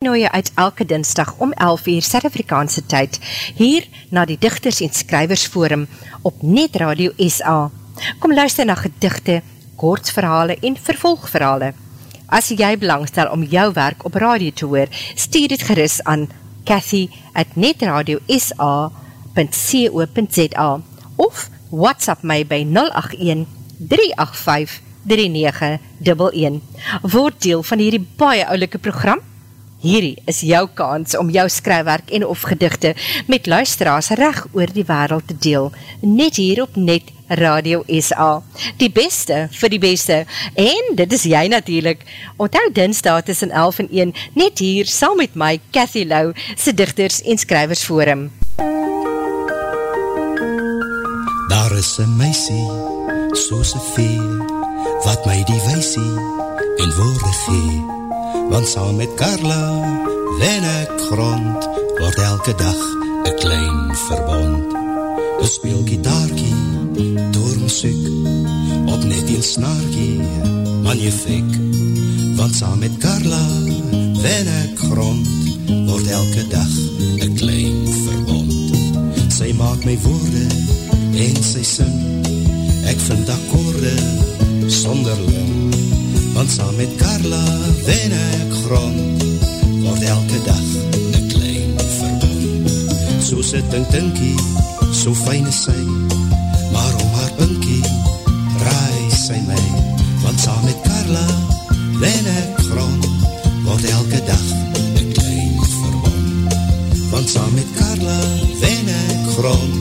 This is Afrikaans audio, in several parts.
nooi uit elke dinsdag om 11 uur Suid-Afrikaanse tyd hier na die Digters en Skrywers Forum op Net Radio SA. Kom luister na gedigte, kortverhale en vervolgverhale. As jy belangstel om jou werk op radio te hoor, stuur dit gerus aan Cathy at netradiosa.co.za of WhatsApp my by 081 385 3911. Word deel van hierdie baie oulike program Hierdie is jou kans om jou skrywerk en of gedigte met luisteraars reg oor die wereld te deel, net hier op Net Radio SA. Die beste vir die beste, en dit is jy natuurlijk. Onthou dinsdag tussen 11 en 1, net hier, saam met my, Cathy Lau, sy dichters en skrywers forum. Daar is een meisie, soos een vee, wat my die weisie in woorde gee want saam met Carla wen ek grond, word elke dag een klein verbond. We speel gitaarkie, muziek, op net een snaarkie, magnifiek. Want saam met Carla wen ek grond, word elke dag een klein verbond. Sy maak my woorde en sy sing, ek vind akkoorde sonderling want saam met Carla wen ek grond, word elke dag een klein verbond. So sit en tinkie, so fijne sy, maar om haar pinkie, raai sy my, want saam met Carla wen ek grond, word elke dag een klein verbond. Want saam met Carla wen ek grond,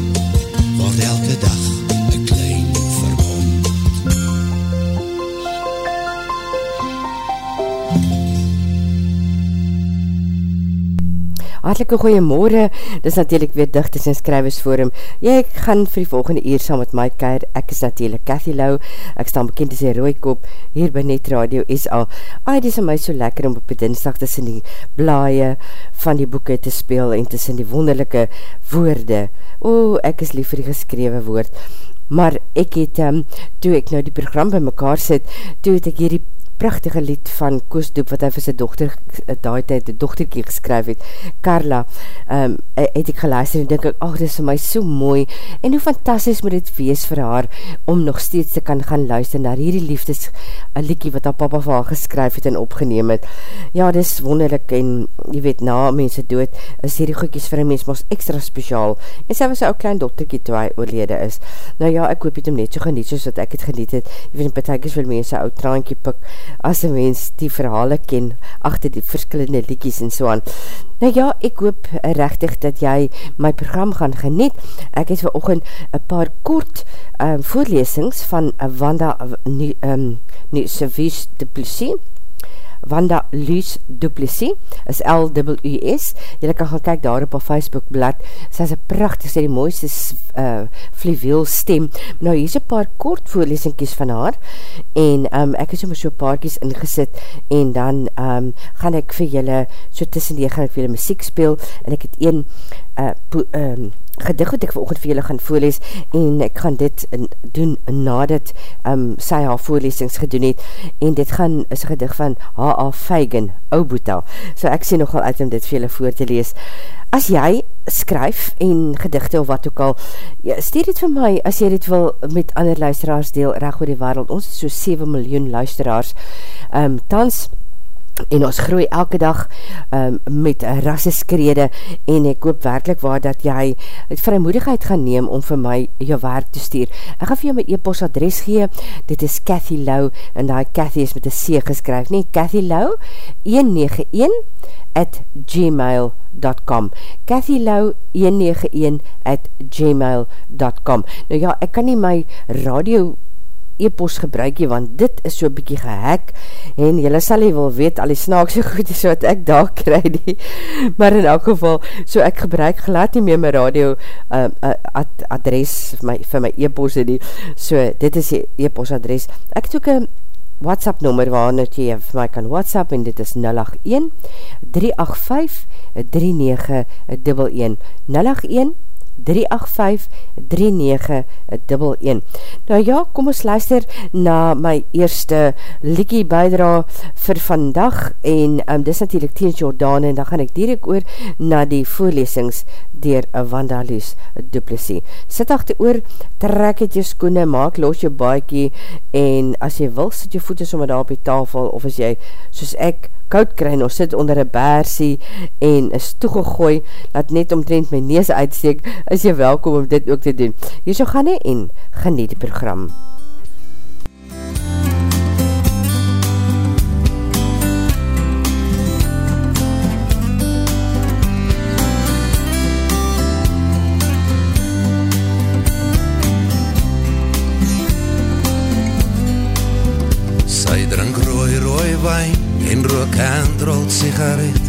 Hartelike goeie morgen, dis natuurlijk weer Dichters en Skrywers Forum. Jy gaan vir die volgende uur saam met my keir, ek is natuurlijk Cathy Lau, ek staan bekend as die Rooikop, hier by Net Radio SA. Ai, dis my so lekker om op die dinsdag tussen die blaie van die boeken te speel en tussen die wonderlijke woorde. O, ek is lief vir die geskrewe woord. Maar ek het, um, toe ek nou die program by mekaar sit, toe het ek hierdie prachtige lied van Koos Doep, wat hy vir sy dochter, eh, daai tyd, die dochterkie geskryf het, Carla, um, het ek geluister en denk ek, ach, dit is vir my so mooi, en hoe fantastisch moet dit wees vir haar, om nog steeds te kan gaan luister naar hierdie liefdes, een liedje wat haar papa van haar geskryf het en opgeneem het. Ja, dit is wonderlik, en jy weet, na mense dood, is hierdie goedkies vir een mens mas extra speciaal, en sy was sy ook klein dochterkie toe hy oorlede is. Nou ja, ek hoop het hom net so geniet, soos wat ek het geniet het, jy weet, betekens wil mense oud traantje pik, as een mens die verhale ken achter die verskillende liedjes en so aan. Nou ja, ek hoop rechtig dat jy my program gaan geniet. Ek het vir oogend een paar kort um, voorlesings van Wanda um, Nusevies de Plessis Wanda Luce Duplessis, is L-W-S, jylle kan gaan kyk daar op haar Facebook blad, sy is een prachtig, sy die mooiste uh, stem, nou hier is een paar kort voorlesingkies van haar, en um, ek is sommer so paarkies ingesit, en dan um, gaan ek vir jylle, so tussen die, gaan ek vir jylle muziek speel, en ek het een uh, um, gedig wat ek vanochtend vir julle gaan voorlees en ek gaan dit doen nadat um, sy haar voorlesings gedoen het en dit gaan is gedig van H.A. Feigen, ou boeta so ek sê nogal uit om dit vir julle voor te lees as jy skryf en gedigte of wat ook al ja, stuur dit vir my as jy dit wil met ander luisteraars deel recht oor die wereld ons is so 7 miljoen luisteraars um, tans en ons groei elke dag um, met rasseskrede en ek hoop werkelijk waar dat jy het vrymoedigheid gaan neem om vir my jou werk te stuur. Ek gaan vir jou my e-post adres gee, dit is Cathy Lau en die Cathy is met een C geskryf, nie, Cathy Lau 191 at gmail.com Cathy Lau 191 at gmail.com Nou ja, ek kan nie my radio e-post gebruik jy, want dit is so bykie gehek, en jylle sal jy wil weet, al die snaakse goed is wat ek daar krij die, maar in elk geval, so ek gebruik gelaat nie meer my radio uh, uh, ad adres vir my, my e-post die, so dit is die e-post adres, ek het ook een WhatsApp nummer waarna jy vir my kan WhatsApp en dit is 081 385 3911 081 Nou ja, kom ons luister na my eerste liekie bijdra vir vandag en um, dis natuurlijk Tien Jordaan en dan gaan ek direct oor na die voorlesings dier Wanda Loes Duplessis. Sit achter oor, trek het jou skoene, maak los jou baiekie en as jy wil, sit jou voete sommer daar op die tafel of as jy, soos ek, koud kry en ons sit onder een bersie en is toegegooi, laat net omtrent my nees uitsteek, is jy welkom om dit ook te doen. Hier so gaan nie en geniet die program. Sy drink rooi rooi wijn en rook handrolled sigaret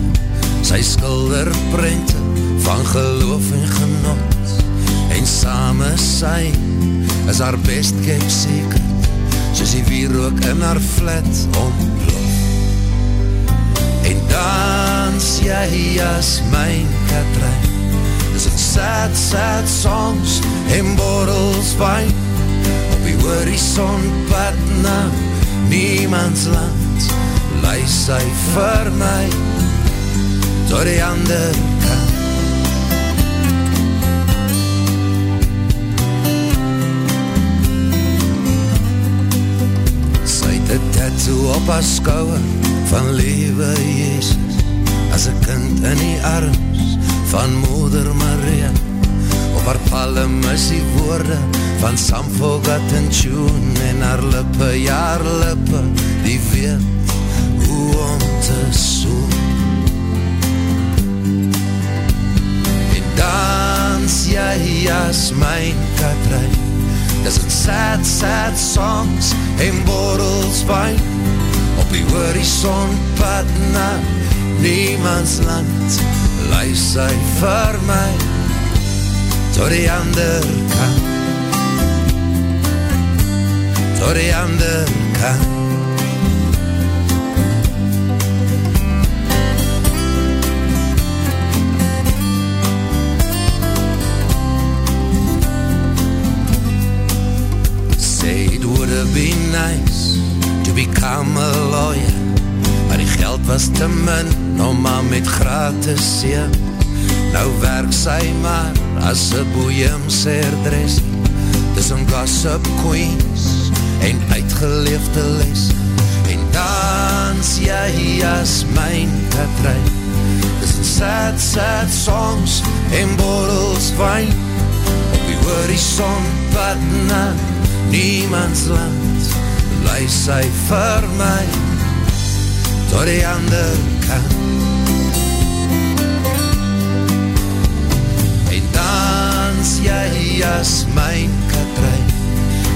sy skilder prente van geloof en genot en same sy is haar best kept secret soos die wierook in haar flat ontplof en dans jy as myn Katrein. Is het sad sad songs en borrels wijn. Op die horizon pad na niemands land. Lei sy vir my tot die ander kant. Tattoo op haar skouwer van lewe Jezus as een kind in die arms van moeder Maria. Op haar palm is die woorde van Samfogat en Tune en haar lippe, jaar lippe die weet om te soen. En dans jy as myn Katrein Dis het sad, sad songs en borrels wijn Op die horizon pad na niemands land. Luis sy vir my tot die ander kant. Tot die ander kant be nice to become a lawyer. Maar die geld was te min om maar met gratis sê Nou werk sy maar as een boeimse adres Dis een gossip queens en uitgeleefde les. En dans jy as myn Katrein Dis een sad, sad songs en borrels wijn. Op die horizon pad na niemands land Luis sy vir my tot die ander kant. En dans jy as myn Katrein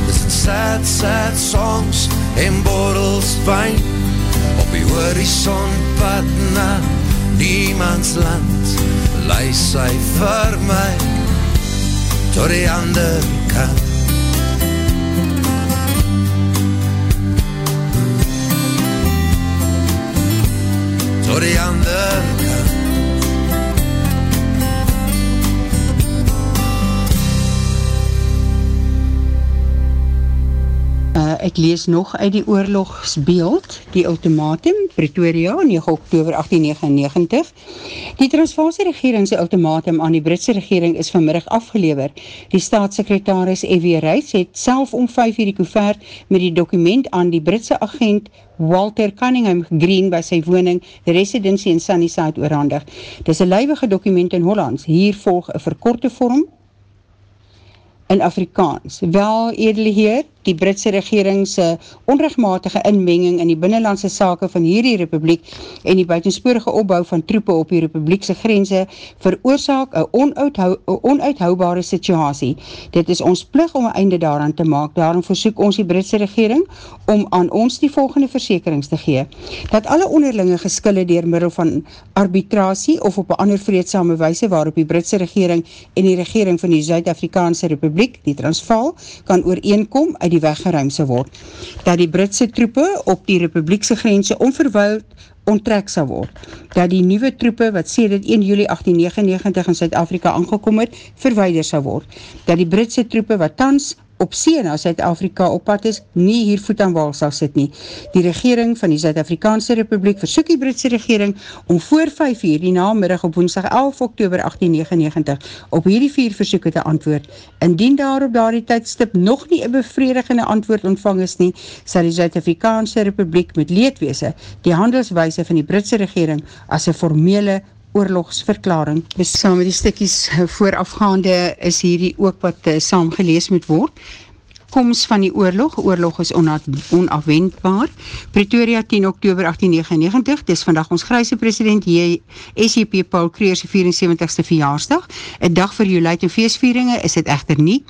Dis in sad, sad songs en borrels wijn. Op die horizon pad na niemands land Luis sy vir my tot die ander kant tot die ander kant. Ek lees nog uit die oorlogsbeeld, die ultimatum, Pretoria, 9 oktober 1899. Die Transvaanse regeringse ultimatum aan die Britse regering is vanmiddag afgelever. Die staatssekretaris E.W. Reis het self om 5 uur die koevert met die dokument aan die Britse agent Walter Cunningham Green by sy woning, die residentie in Sunnyside oorhandig. Dis een lijwige dokument in Hollands. Hier volg een verkorte vorm in Afrikaans. Wel, edele heer, die Britse regeringse onrechtmatige inmenging in die binnenlandse sake van hierdie republiek en die buitensporige opbouw van troepe op die republiekse grense veroorzaak een onuithoubare situasie. Dit is ons plig om een einde daaraan te maak. Daarom versoek ons die Britse regering om aan ons die volgende versekerings te gee. Dat alle onderlinge geskille dier middel van arbitratie of op een ander vreedsame wijse waarop die Britse regering en die regering van die Zuid-Afrikaanse republiek Republiek, die Transvaal, kan ooreenkom uit die weggeruim sal word. Dat die Britse troepe op die Republiekse grense onverwild onttrek sal word. Dat die nieuwe troepe wat sê dit 1 juli 1899 in Zuid-Afrika aangekom het, verweider sal word. Dat die Britse troepe wat tans op see na Zuid-Afrika op pad is, nie hier voet aan wal sal sit nie. Die regering van die Zuid-Afrikaanse Republiek versoek die Britse regering om voor 5 uur die namiddag op woensdag 11 oktober 1899 op hierdie vier versoeke te antwoord. Indien daar op daardie tydstip nog nie een bevredigende antwoord ontvang is nie, sal die Zuid-Afrikaanse Republiek met leedwese die handelswijse van die Britse regering as een formele oorlogsverklaring. Saam met die stikkies voorafgaande is hierdie ook wat uh, saam gelees moet word komst van die oorlog, oorlog is onafwendbaar. Pretoria 10 oktober 1899, dis vandag ons grijse president SJP Paul Kreerse 74ste verjaarsdag. Een dag vir Jolijt en feestvieringe is het echter nie.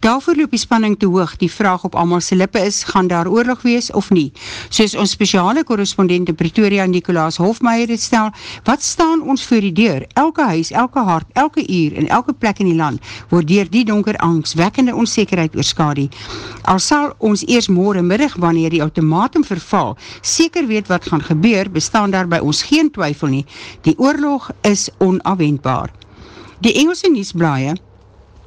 Daarvoor loop die spanning te hoog, die vraag op allemaal se lippe is, gaan daar oorlog wees of nie? Soos ons speciale correspondent in Pretoria, Nicolaas Hofmeier het stel, wat staan ons voor die deur? Elke huis, elke hart, elke uur en elke plek in die land, word dier die donker angst, wekkende onzekerheid oorskadie. Al sal ons eers morgen middag wanneer die automatum verval, seker weet wat gaan gebeur, bestaan daar by ons geen twyfel nie. Die oorlog is onafwendbaar. Die Engelse nieuwsblaie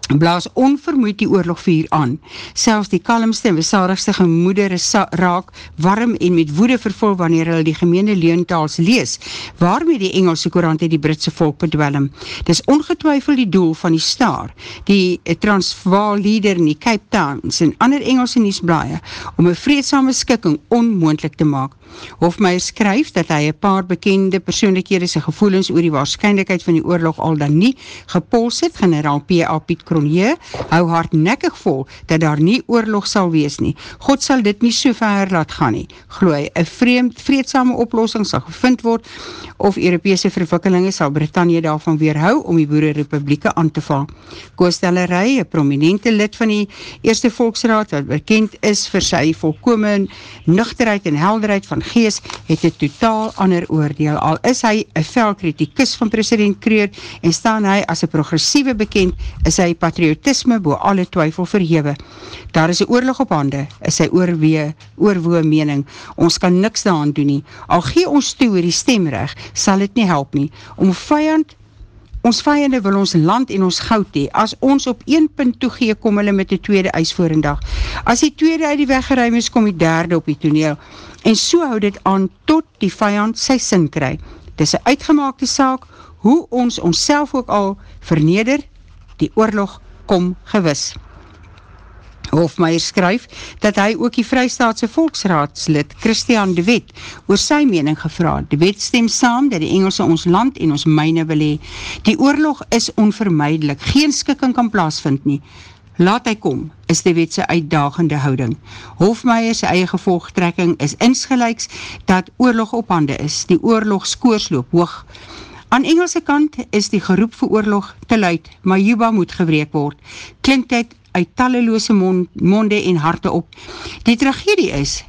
blaas onvermoeid die oorlog vuur aan. Selfs die kalmste en besadigste gemoedere raak warm en met woede vervul wanneer hulle die gemeene leuntaals lees, waarmee die Engelse korant die Britse volk bedwellum. Dis ongetwyfel die doel van die Star, die Transvaal leader in die Cape Towns en ander Engelse nieuwsblaie, om een vreedsame skikking onmoendlik te maak. Hofmeier skryf dat hy een paar bekende persoonlikhede sy gevoelens oor die waarschijnlijkheid van die oorlog al dan nie gepols het, generaal P.A. Piet Kronje, hou hardnekkig vol dat daar nie oorlog sal wees nie. God sal dit nie so ver laat gaan nie. Glooi, een vreemd, vreedsame oplossing sal gevind word of Europese verwikkelinge sal Britannia daarvan weerhou om die boere republieke aan te val. Koostellerij, een prominente lid van die Eerste Volksraad, wat bekend is vir sy volkome nuchterheid en helderheid van gees het een totaal ander oordeel. Al is hy een velkritikus van president Kreur en staan hy as een progressieve bekend, is hy patriotisme boe alle twyfel verhewe. Daar is een oorlog op hande, is hy oorwee, oorwoe mening. Ons kan niks daan doen nie. Al gee ons toe oor die stemrecht, sal het nie help nie. Om vijand Ons vijande wil ons land en ons goud hee. As ons op een punt toegee, kom hulle met die tweede ijsvoerendag. As die tweede uit die weggeruim is, kom die derde op die toneel. En so hou dit aan tot die vijand sy sin kry. Dit is een uitgemaakte saak, hoe ons ons ook al verneder, die oorlog kom gewis. Hofmeier skryf dat hy ook die Vrystaatse Volksraadslid Christian de Wet oor sy mening gevra. De Wet stem saam dat die Engelse ons land en ons myne wil hee. Die oorlog is onvermijdelik, geen skikking kan plaasvind nie. Laat hy kom, is die wetse uitdagende houding. Hofmeier sy eie gevolgtrekking is insgelijks dat oorlog op hande is. Die oorlog skoorsloop hoog. Aan Engelse kant is die geroep vir oorlog te luid, maar Juba moet gewreek word. Klink dit uit talleloose mond, monde en harte op. Die tragedie is,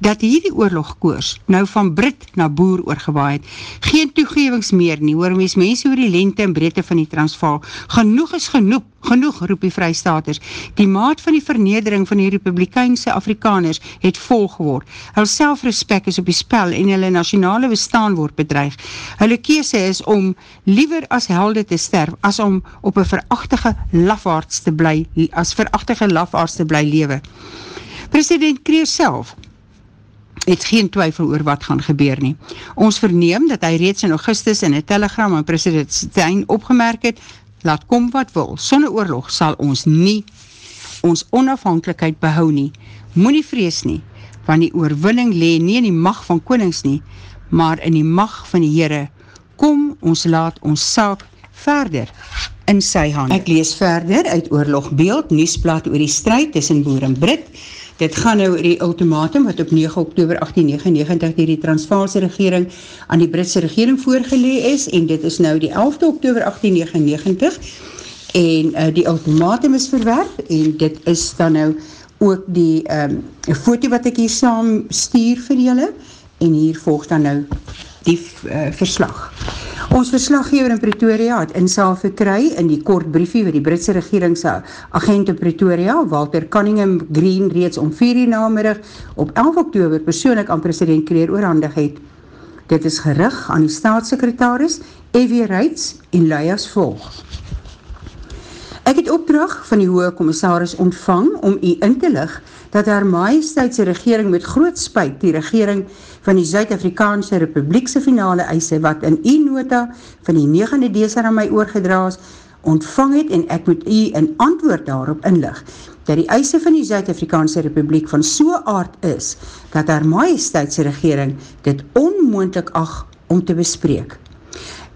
dat hierdie oorlogkoers nou van Brit na Boer oorgewaai het. Geen toegevings meer nie, hoor mens mense oor die lente en breedte van die transvaal. Genoeg is genoeg, genoeg, roep die vrystaters. Die maat van die vernedering van die republikeinse Afrikaners het vol geword. Hulle selfrespek is op die spel en hulle nationale bestaan word bedreig. Hulle kese is om liever as helde te sterf, as om op een verachtige lafaards te bly, as verachtige lafaards te bly lewe. President Kreer self het geen twyfel oor wat gaan gebeur nie. Ons verneem dat hy reeds in augustus in een telegram aan president Stein opgemerk het, laat kom wat wil, sonne oorlog sal ons nie ons onafhankelijkheid behou nie. Moe nie vrees nie, want die oorwinning lee nie in die mag van konings nie, maar in die mag van die Heere. Kom, ons laat ons saak verder in sy hand. Ek lees verder uit oorlogbeeld, Niesblad oor die strijd tussen Boer en Brit, Dit gaan nou oor die ultimatum wat op 9 oktober 1899 dier die Transvaalse regering aan die Britse regering voorgelee is en dit is nou die 11 oktober 1899 en uh, die ultimatum is verwerp en dit is dan nou ook die um, foto wat ek hier saam stuur vir julle en hier volg dan nou die uh, verslag. Ons verslaggever in Pretoria het insaal verkry in die kort briefie wat die Britse regeringse agent in Pretoria, Walter Cunningham Green, reeds om 4 uur namiddag op 11 oktober persoonlik aan president Kleer oorhandig het. Dit is gerig aan die staatssekretaris, Evie Reitz en lui as volg. Ek het opdracht van die hoge commissaris ontvang om u in te lig dat haar majesteitse regering met groot spuit die regering van die Zuid-Afrikaanse Republiekse finale eise wat in die nota van die 9e deser aan my oorgedraas ontvang het en ek moet u in antwoord daarop inlig dat die eise van die Zuid-Afrikaanse Republiek van so aard is dat haar majesteitse regering dit onmoendlik ag om te bespreek.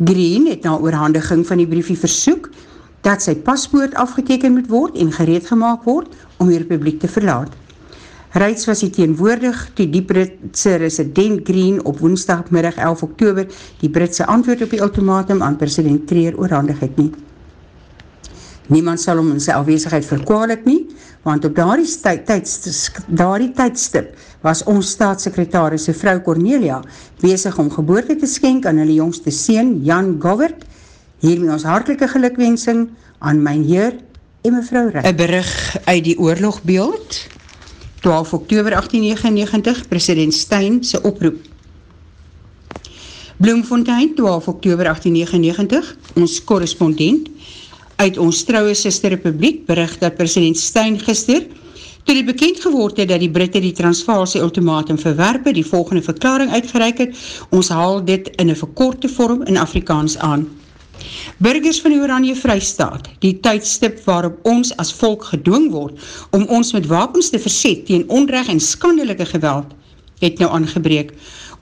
Green het na oorhandiging van die briefie versoek dat sy paspoort afgeteken moet word en gereed gemaakt word om die Republiek te verlaat. Reits was hy teenwoordig toe die Britse resident Green op woensdagmiddag 11 oktober die Britse antwoord op die ultimatum aan president Treer oorhandig het nie. Niemand sal om in sy afwezigheid verkwalik nie, want op daardie tydstip, daardie tydstip was ons staatssekretaris vrou Cornelia bezig om geboorte te skenk aan hulle jongste seen Jan Govert, hiermee ons hartelike gelukwensing aan myn heer en mevrou Rijk. Een berig uit die oorlogbeeld, 12 oktober 1899, president Stein se oproep. Bloemfontein, 12 oktober 1899, ons korrespondent uit ons trouwe sister republiek bericht dat president Stein gister, toe die bekend geword het dat die Britte die Transvaalse ultimatum verwerpe, die volgende verklaring uitgereik het, ons haal dit in een verkorte vorm in Afrikaans aan. Burgers van die Oranje Vrystaat, die tydstip waarop ons as volk gedwong word om ons met wapens te verset teen onrecht en skandelike geweld, het nou aangebreek.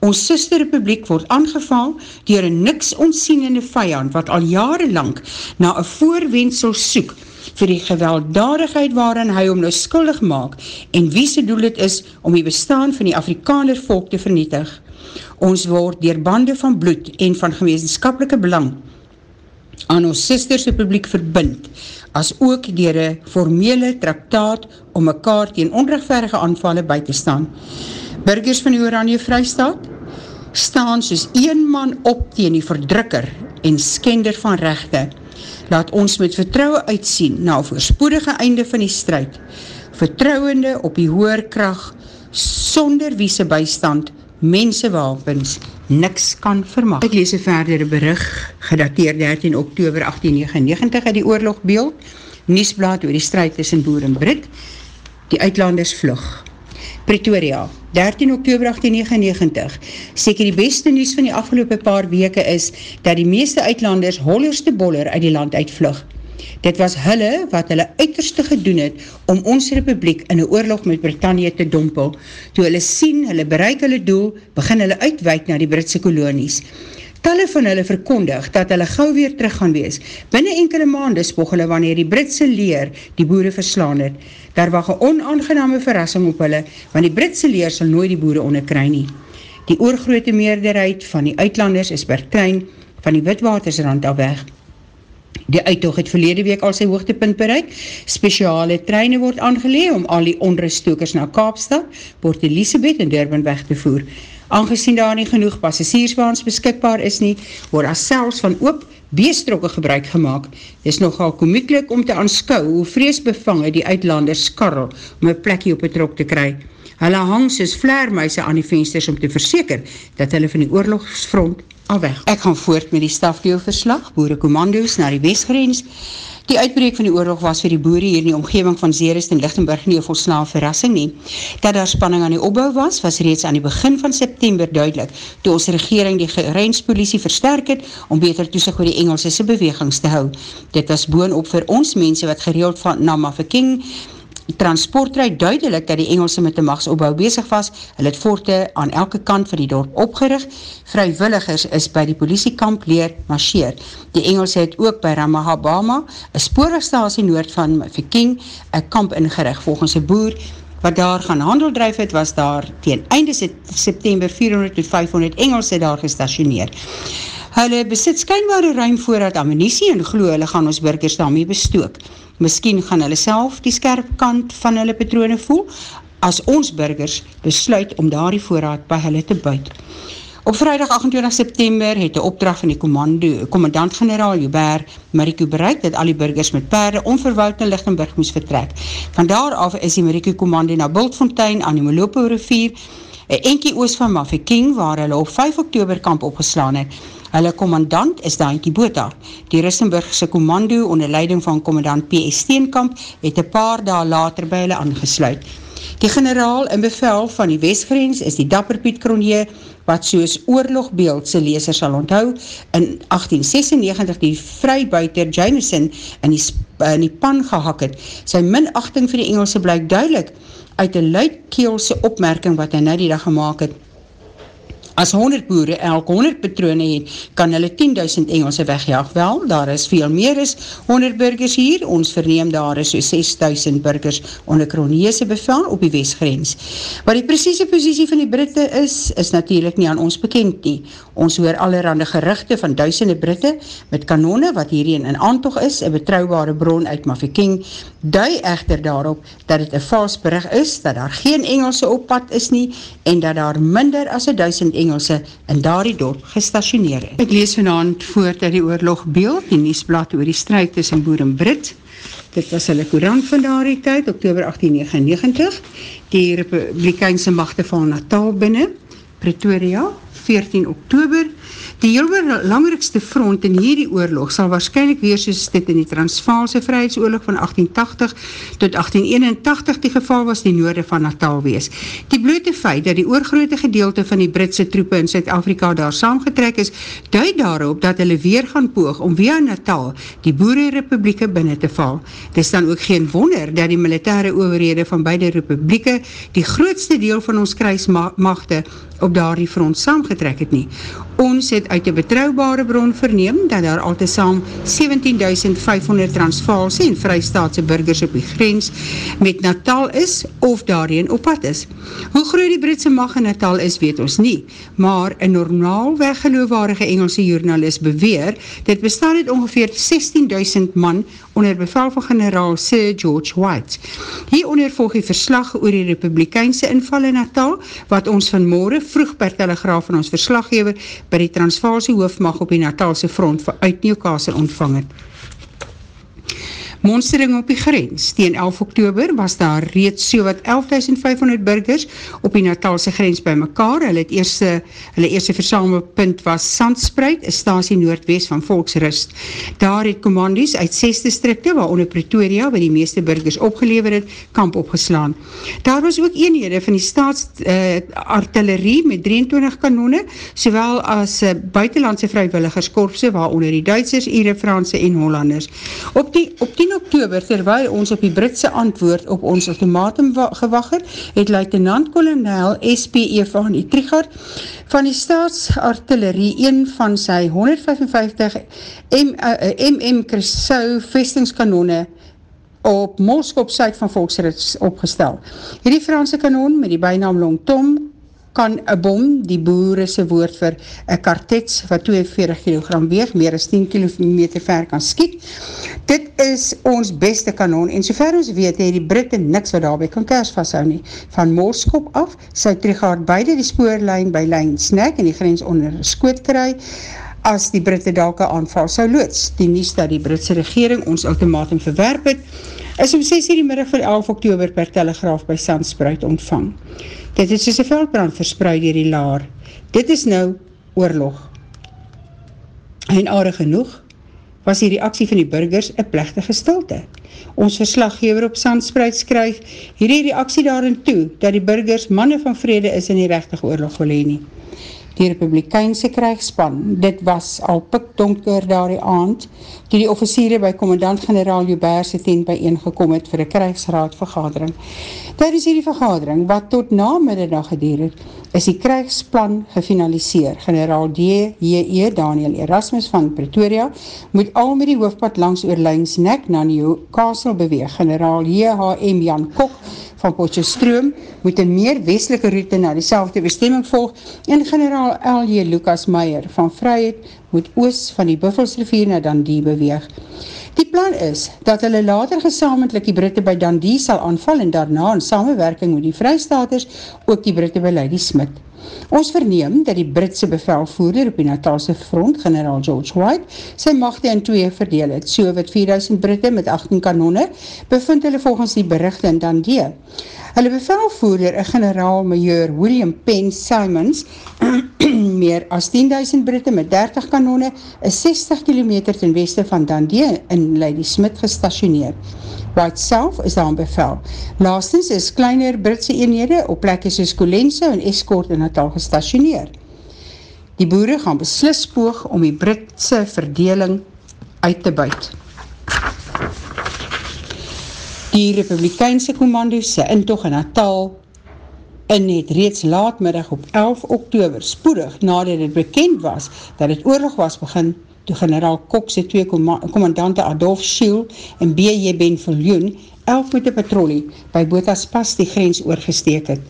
Ons sister republiek word aangeval dier een niks ontsienende vijand wat al jarenlang na een voorwensel soek vir die gewelddadigheid waarin hy om nou skuldig maak en wie sy doel het is om die bestaan van die Afrikaner volk te vernietig. Ons word dier bande van bloed en van gewetenskapelike belang aan ons sisterse publiek verbind, as ook dier een formele traktaat om mekaar teen onrechtverige aanvallen by te staan. Burgers van die Oranje Vrystaat staan soos een man op teen die verdrukker en skender van rechte. Laat ons met vertrouwe uitsien na een voorspoedige einde van die strijd, vertrouwende op die hoerkracht, sonder wie se bystand, mensewapens, niks kan vermaak. Ek lees een verdere berig, gedateerd 13 oktober 1899 uit die oorlogbeeld, Niesblad oor die strijd tussen Boer en Brit, die uitlanders vlug. Pretoria, 13 oktober 1899, seker die beste nieuws van die afgelopen paar weke is, dat die meeste uitlanders hollerste boller uit die land uitvlug. Dit was hulle wat hulle uiterste gedoen het om ons republiek in een oorlog met Britannië te dompel. Toe hulle sien, hulle bereik hulle doel, begin hulle uitwijk na die Britse kolonies. Talle van hulle verkondig dat hulle gauw weer terug gaan wees. Binnen enkele maande spog hulle wanneer die Britse leer die boere verslaan het. Daar was een onaangename verrassing op hulle, want die Britse leer sal nooit die boere onderkry nie. Die oorgrote meerderheid van die uitlanders is per trein van die witwatersrand al weg. Die uittocht het verlede week al sy hoogtepunt bereik. Speciale treine word aangelee om al die onruststokers na Kaapstad, Port Elizabeth en Durban weg te voer. Aangezien daar nie genoeg passagierswaans beskikbaar is nie, word as selfs van oop beestrokke gebruik gemaakt. Dit is nogal komieklik om te aanskou hoe vreesbevange die uitlanders skarrel om een plekje op het trok te kry. Hulle hang soos vleermuise aan die vensters om te verseker dat hulle van die oorlogsfront al weg. Ek gaan voort met die stafdeelverslag, boere commando's na die westgrens. Die uitbreek van die oorlog was vir die boere hier in die omgeving van Zeerist en Lichtenburg nie een volsnaan verrassing nie. Dat daar spanning aan die opbouw was, was reeds aan die begin van september duidelik, toe ons regering die gereinspolitie versterk het, om beter toesig oor die Engelse bewegings te hou. Dit was boon op vir ons mense wat gereeld van Namafaking transportrui duidelik dat die Engelse met die machtsopbouw bezig was. Hulle het voorte aan elke kant van die dorp opgerig. Vrijwilligers is by die politiekamp leer marcheer. Die Engelse het ook by Ramahabama, een spoorwegstasie noord van Viking, een kamp ingerig. Volgens een boer wat daar gaan handel drijf het, was daar teen einde september 400 tot 500 Engelse daar gestationeer. Hulle besit skynbare ruim voorraad ammunisie en glo hulle gaan ons burgers daarmee bestook. Miskien gaan hulle self die skerp kant van hulle patrone voel, as ons burgers besluit om daar die voorraad by hulle te buit. Op vrijdag 28 september het de opdracht van die commandant-generaal Joubert Mariku bereik dat al die burgers met perde onverwoud na Lichtenburg moes vertrek. Vandaar af is die Mariku commandie na Bultfontein aan die Molopo rivier, een enkie oos van Mafeking, waar hulle op 5 oktober kamp opgeslaan het. Hulle commandant is Dainkie Bota. Die Rissenburgse commando onder leiding van commandant P.S. Steenkamp het een paar dae later by hulle aangesluit. Die generaal in bevel van die Westgrens is die Dapper Piet Kronje, wat soos oorlogbeeld sy leser sal onthou, in 1896 die vrybuiter Jameson in die, in die pan gehak het. Sy minachting vir die Engelse blyk duidelik uit die luidkeelse opmerking wat hy nou die dag gemaakt het. As 100 boere elk 100 patrone het, kan hulle 10.000 Engelse wegjaag. Wel, daar is veel meer as 100 burgers hier. Ons verneem daar is so 6.000 burgers onder Kronieese bevel op die westgrens. Wat die precieze positie van die Britte is, is natuurlijk nie aan ons bekend nie. Ons hoor allerhande gerichte van duisende Britte met kanone wat hierin in aantog is, een betrouwbare bron uit Mafeking, dui echter daarop dat het een vals bericht is, dat daar geen Engelse oppad is nie en dat daar minder as 1000 Engelse in daardie dorp gestationeer het. Ek lees vanavond voort uit die oorlog beeld, die nieuwsblad oor die strijd tussen Boer en Brit. Dit was hulle courant van daardie tyd, oktober 1899. Die republikeinse machte van Natal binnen, Pretoria, 14 oktober 1899. Die heel belangrikste front in hierdie oorlog sal waarschijnlijk weer soos dit in die Transvaalse Vrijheidsoorlog van 1880 tot 1881 die geval was die noorde van Natal wees. Die blote feit dat die oorgrote gedeelte van die Britse troepen in Zuid-Afrika daar saamgetrek is, duid daarop dat hulle weer gaan poog om via Natal die boerenrepublieke binnen te val. Dit is dan ook geen wonder dat die militaire overhede van beide republieke die grootste deel van ons kruismachte op daardie front saamgetrek het nie. Ons het uit een betrouwbare bron verneem dat daar al te saam 17.500 Transvaalse en Vrystaatse burgers op die grens met Natal is of daarin op pad is. Hoe groot die Britse mag in Natal is, weet ons nie, maar een normaal weggeloofwaardige Engelse journalist beweer, dit bestaan het ongeveer 16.000 man onder bevel van generaal Sir George White. Hieronder volg die verslag oor die republikeinse inval in Natal, wat ons vanmorgen vroeg per telegraaf van ons verslaggever by die Transvaalse hoofdmag op die Natalse front uit Newcastle ontvang het. Monstering op die grens. Tegen 11 oktober was daar reeds so wat 11.500 burgers op die Natalse grens by mekaar. Hulle, het eerste, hulle eerste versamelpunt was Sandspreid, een stasie noordwest van Volksrust. Daar het commandies uit 6 distrikte, waaronder Pretoria, waar die meeste burgers opgelever het, kamp opgeslaan. Daar was ook eenhede van die staatsartillerie uh, met 23 kanone, sowel as uh, buitenlandse vrijwilligerskorpse, waaronder die Duitsers, Ire, Franse en Hollanders. Op die, op die oktober, terwijl ons op die Britse antwoord op ons ultimatum gewagger, het luitenant-kolonel S.P.E. van die Trigard van die staatsartillerie een van sy 155 MM uh, Cresau vestingskanone op Moskop Suid van Volksrits opgestel. Hierdie Franse kanon met die bijnaam Long Tom kan een bom, die boere se woord vir een kartets wat 42 kg weeg, meer as 10 km ver kan skiet. Dit is ons beste kanon en sover ons weet, het die Britte niks wat daarby kan kers vasthou nie. Van Morskop af, sy terughaard beide die spoorlijn by lijn snek en die grens onder skoot kry, as die Britte dalke aanval sou loods. Die nies dat die Britse regering ons ultimatum verwerp het, is om 6 uur die middag van 11 oktober per telegraaf by Sandspreid ontvang. Dit is soos een veldbrand verspreid dier die laar. Dit is nou oorlog. En aardig genoeg was die reaksie van die burgers een plechtige stilte. Ons verslaggever op Sandspreid skryf hierdie reaksie daarin toe, dat die burgers manne van vrede is in die rechtige oorlog wil heen nie die republikeinse krijgspan. Dit was al pikdonker daar die aand, die die officiere by commandant-generaal Joubert se tent bijeengekom het vir die krijgsraad vergadering. Tijdens die vergadering, wat tot na middag gedier het, is die krijgsplan gefinaliseer. Generaal D.J.E. Daniel Erasmus van Pretoria moet al met die hoofdpad langs oorlijns nek na Newcastle beweeg. Generaal J.H.M. Jan Kok van Potjestroom moet een meer westelike route na die bestemming volg en generaal L.J. Lucas Meyer van Vryheid moet oos van die Buffelsrivier na Dundee beweeg. Die plan is dat hulle later gesamentlik die Britte by Dundee sal aanval en daarna in samenwerking met die Vrystaters ook die Britte by Lady Smith. Ons verneem dat die Britse bevelvoerder op die Natalse front, generaal George White, sy machte in twee verdeel het. So wat 4000 Britte met 18 kanonne bevind hulle volgens die berichte in Dundee. Hulle bevelvoerder, een generaal majeur William Penn Simons, meer as 10.000 Britte met 30 kanonne, is 60 km ten weste van Dundee in Lady Smith gestationeerd. White self is daar aan bevel. Laastens is kleiner Britse eenhede op plekke soos Colenso en Escort in Natal gestationeer. Die boere gaan beslis poog om die Britse verdeling uit te buit. Die Republikeinse Commando's se intocht in Natal in het reeds laatmiddag op 11 oktober spoedig nadat het bekend was dat het oorlog was begin toe generaal Kokse twee commandante Adolf Schiel en B.J. Benviljoen elf met die patrolie by Botas Pas die grens oorgesteek het.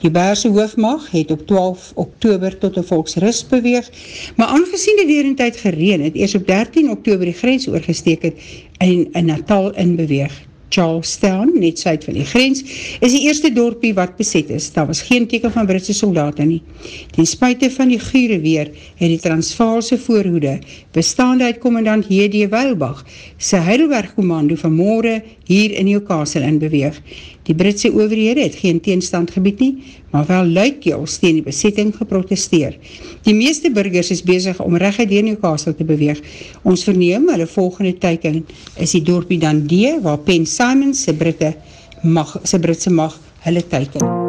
Die Baarse hoofdmag het op 12 oktober tot die volksrust beweeg, maar aangezien die derentijd gereen het, eers op 13 oktober die grens oorgesteek het en in Natal inbeweeg. Charlestown, net suid van die grens, is die eerste dorpie wat beset is. Daar was geen teken van Britse soldaten nie. Ten spuite van die gure weer, het die Transvaalse voorhoede, bestaande uit commandant H.D. Weilbach, sy Heidelberg commando vanmorgen hier in Newcastle inbeweeg. Die Britse overhede het geen teenstand gebied nie, maar wel luidkeels teen die besetting geprotesteer. Die meeste burgers is bezig om recht uit Newcastle te beweeg. Ons verneem, hulle volgende teiken is die dorpie dan die, waar Penn Simons sy, Britte mag, sy Britse mag hulle teiken.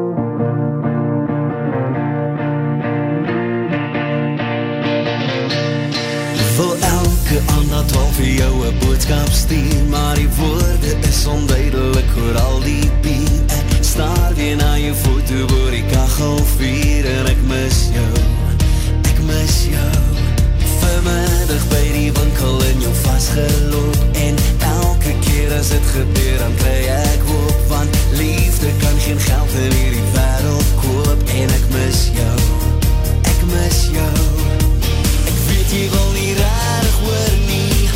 Elke ander tol vir jou een boodskap stuur, maar die woorde is onduidelik oor al die staar weer na jou foto oor die kachel vier en ek mis jou, ek mis jou. Vanmiddag by die winkel in jou vastgeloop en elke keer as het gebeur dan kry ek hoop want liefde kan geen geld in hierdie wereld koop en ek mis jou, ek mis jou. Ek jy wil nie rarig hoor nie.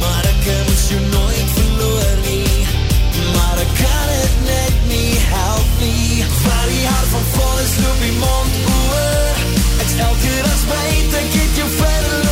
Maar ek mis jou nooit verloor nie. Maar ek kan het net help nie. Waar die hart van vol is, loop die mond oor. Ek stel keer as buit, ek het jou verloor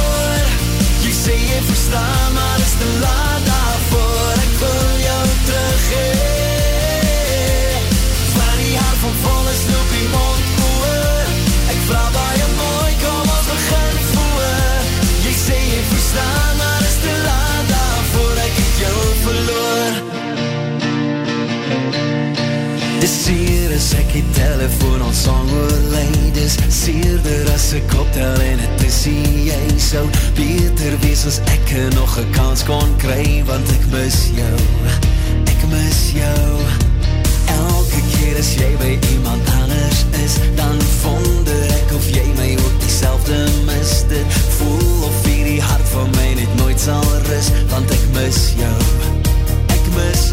als ik er nog een kans kon krijgen, want ik mis jou, ik mis jou. Elke keer als jij bij iemand anders is, dan vond ik of jij mij ook diezelfde miste. Voel of hier die hart van mij niet nooit zal rust, want ik mis jou, ik mis